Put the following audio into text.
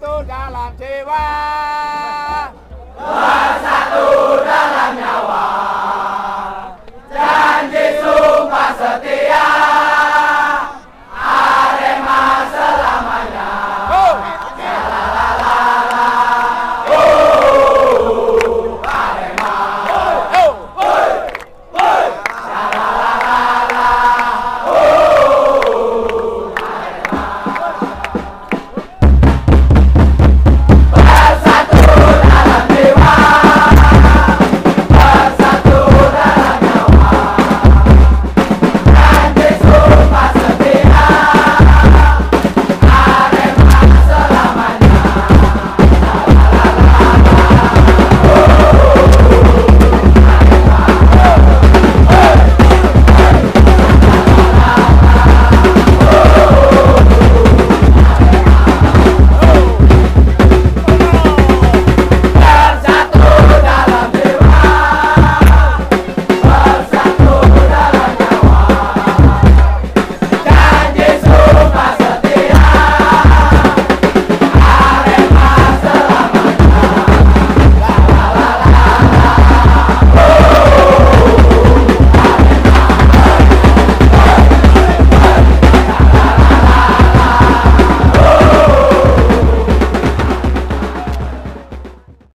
satu dalam jiwa.